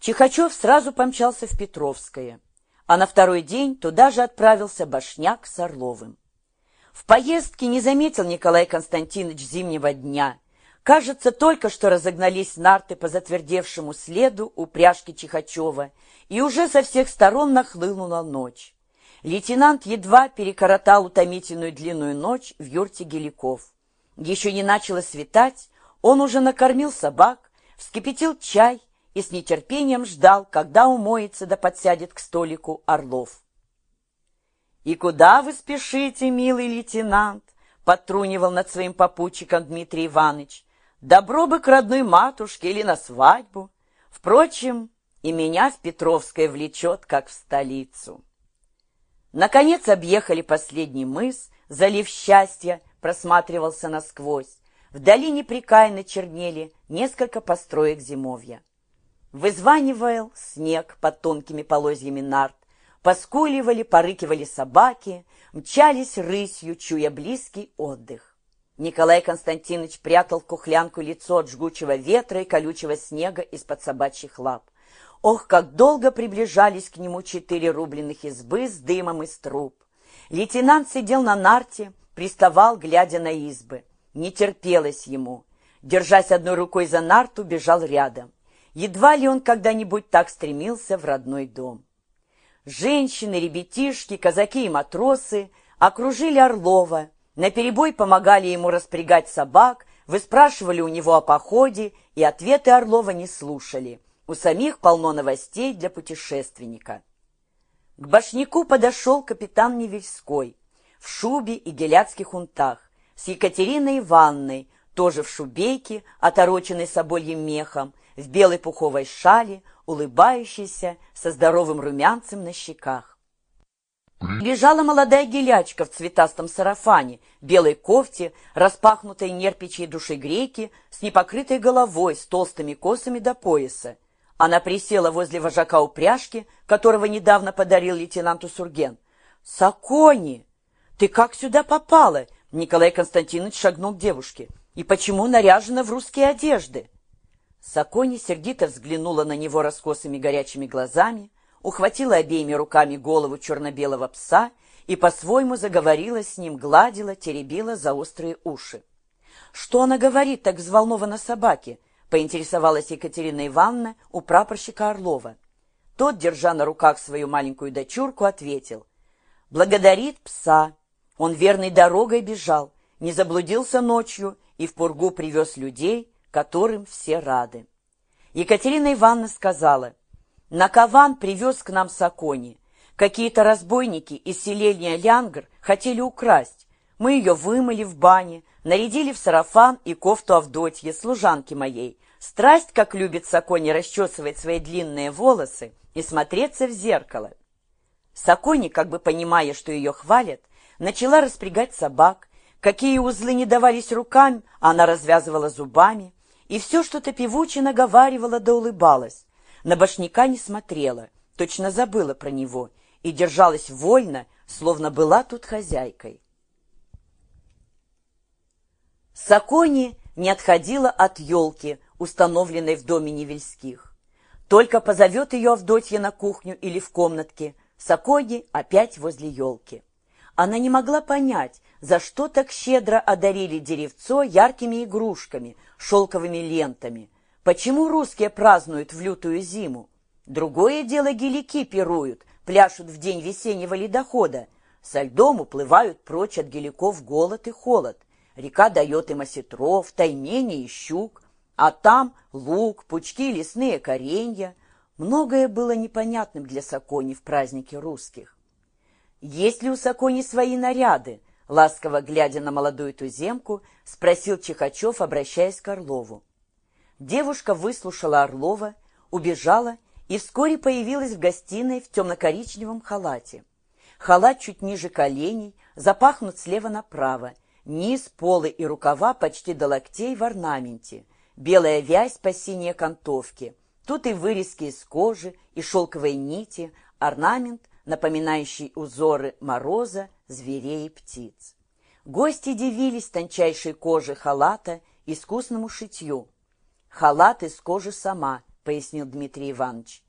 Чихачев сразу помчался в Петровское, а на второй день туда же отправился Башняк с Орловым. В поездке не заметил Николай Константинович зимнего дня. Кажется, только что разогнались нарты по затвердевшему следу упряжки Чихачева, и уже со всех сторон нахлынула ночь. Лейтенант едва перекоротал утомительную длинную ночь в юрте геликов. Еще не начало светать, он уже накормил собак, вскипятил чай и с нетерпением ждал, когда умоется да подсядет к столику Орлов. «И куда вы спешите, милый лейтенант?» — подтрунивал над своим попутчиком Дмитрий Иванович. «Добро бы к родной матушке или на свадьбу. Впрочем, и меня в Петровское влечет, как в столицу». Наконец объехали последний мыс, залив счастья просматривался насквозь. Вдали непрекаянно чернели несколько построек зимовья. Вызванивал снег под тонкими полозьями нарт, поскуливали, порыкивали собаки, мчались рысью, чуя близкий отдых. Николай Константинович прятал в кухлянку лицо от жгучего ветра и колючего снега из-под собачьих лап. Ох, как долго приближались к нему четыре рубленых избы с дымом из труб. Лейтенант сидел на нарте, приставал, глядя на избы. Не терпелось ему. Держась одной рукой за нарту, бежал рядом. Едва ли он когда-нибудь так стремился в родной дом. Женщины, ребятишки, казаки и матросы окружили Орлова, наперебой помогали ему распрягать собак, выспрашивали у него о походе, и ответы Орлова не слушали – у самих полно новостей для путешественника. К башняку подошел капитан Невельской в шубе и геляцких унтах, с Екатериной Ивановной, тоже в шубейке, отороченной собольем мехом, в белой пуховой шале, улыбающейся, со здоровым румянцем на щеках. Лежала молодая гелячка в цветастом сарафане, белой кофте, распахнутой нерпичьей душегрейки, с непокрытой головой, с толстыми косами до пояса. Она присела возле вожака упряжки, которого недавно подарил лейтенанту Сурген. «Сакони, ты как сюда попала?» Николай Константинович шагнул к девушке. «И почему наряжена в русские одежды?» Сакони сердито взглянула на него раскосыми горячими глазами, ухватила обеими руками голову черно-белого пса и по-своему заговорила с ним, гладила, теребила за острые уши. «Что она говорит так взволнованно собаке?» поинтересовалась Екатерина Ивановна у прапорщика Орлова. Тот, держа на руках свою маленькую дочурку, ответил. «Благодарит пса. Он верной дорогой бежал, не заблудился ночью и в пургу привез людей, которым все рады». Екатерина Ивановна сказала, «На Каван привез к нам Сакони. Какие-то разбойники из селения Лянгр хотели украсть. Мы ее вымыли в бане, нарядили в сарафан и кофту Авдотье, служанки моей. Страсть, как любит Сакони расчесывать свои длинные волосы и смотреться в зеркало. Сакони, как бы понимая, что ее хвалят, начала распрягать собак. Какие узлы не давались рукам, она развязывала зубами, и все что-то певуче наговаривала да улыбалась. На башняка не смотрела, точно забыла про него, и держалась вольно, словно была тут хозяйкой. Сакони не отходила от елки, установленной в доме Невельских. Только позовет ее Авдотья на кухню или в комнатке, Сакони опять возле елки. Она не могла понять, за что так щедро одарили деревцо яркими игрушками, шелковыми лентами. Почему русские празднуют в лютую зиму? Другое дело гелики пируют, пляшут в день весеннего ледохода. Со льдом уплывают прочь от геликов голод и холод. Река дает им осетров, тайнений и щук, а там лук, пучки, лесные коренья. Многое было непонятным для Сакони в празднике русских. «Есть ли у Сакони свои наряды?» Ласково глядя на молодую туземку, спросил Чихачев, обращаясь к Орлову. Девушка выслушала Орлова, убежала и вскоре появилась в гостиной в темно-коричневом халате. Халат чуть ниже коленей, запахнут слева направо, Низ, полы и рукава почти до локтей в орнаменте. Белая вязь по синей окантовке. Тут и вырезки из кожи, и шелковые нити, орнамент, напоминающий узоры мороза, зверей и птиц. Гости дивились тончайшей коже халата, искусному шитью. Халат из кожи сама, пояснил Дмитрий Иванович.